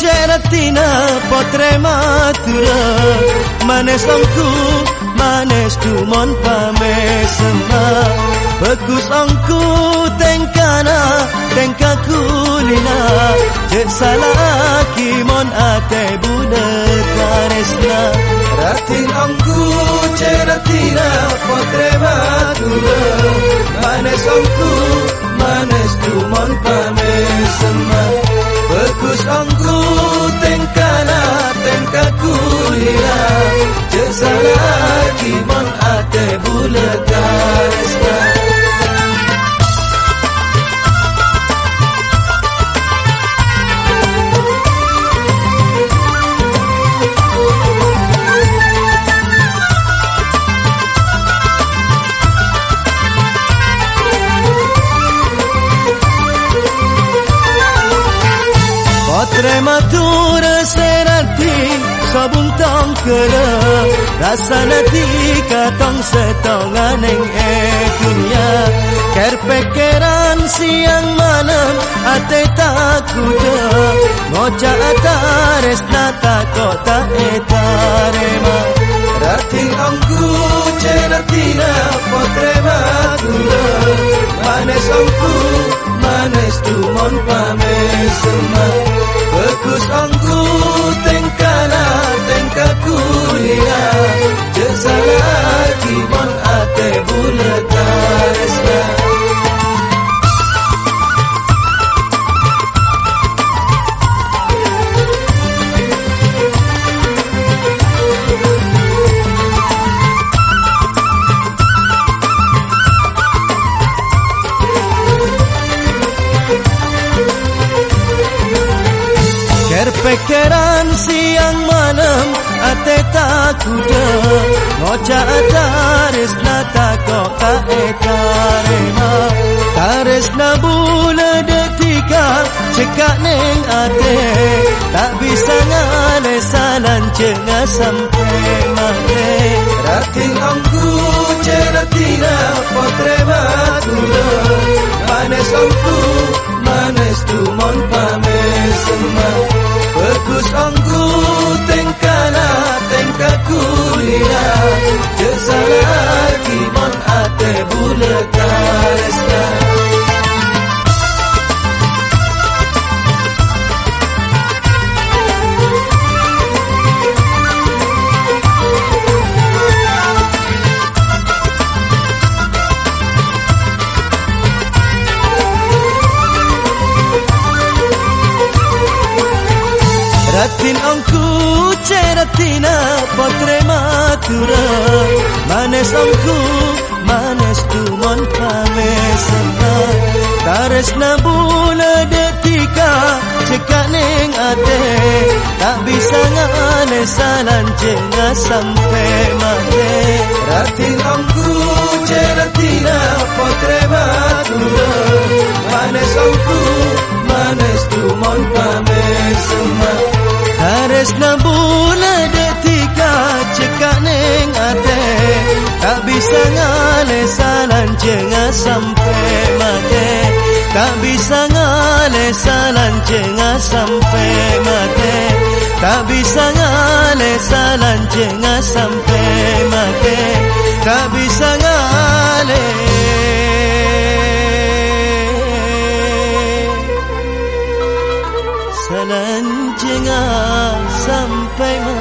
ceratina potrema tura manes ongku manes tu mon pame sema. Bagus ongku tengkana tengka kulina cek salah ki mon ate bude karesna. Ratin ongku ceratina potrema tura manes ongku manes tu mon kulina Jesalah kimon ate bulagaresna Potre matura serati sabung tong kera rasa nanti katong setong aneng eh dunia ker pekeran siang malam ate takuda moja atares nata kota etarema rati angku ceratina potre matura manes angku manes tu mon pamesema Bagus angku ate Perpekeran siang malam ate takuda Ngoca ataris nata kok ka etarema Taris na bula detika cekak neng ate Tak bisa ngale salan cenga sampai mate Rating angku ceratina potre matura Manes angku manes tu mon kulina Jesalah Ratin angku ceratina potre matura Manes angku manes tu mon pamesena Tares na bula detika cekak neng ate Tak bisa ngane salan cenga sampai mate Ratin angku ceratina potre matura Manes angku Tak bisa ngale salan cenga sampai mate. Tak bisa ngale salan cenga sampai mate. Tak bisa ngale salan cenga sampai mate. Tak bisa ngale Salan jengah sampai mana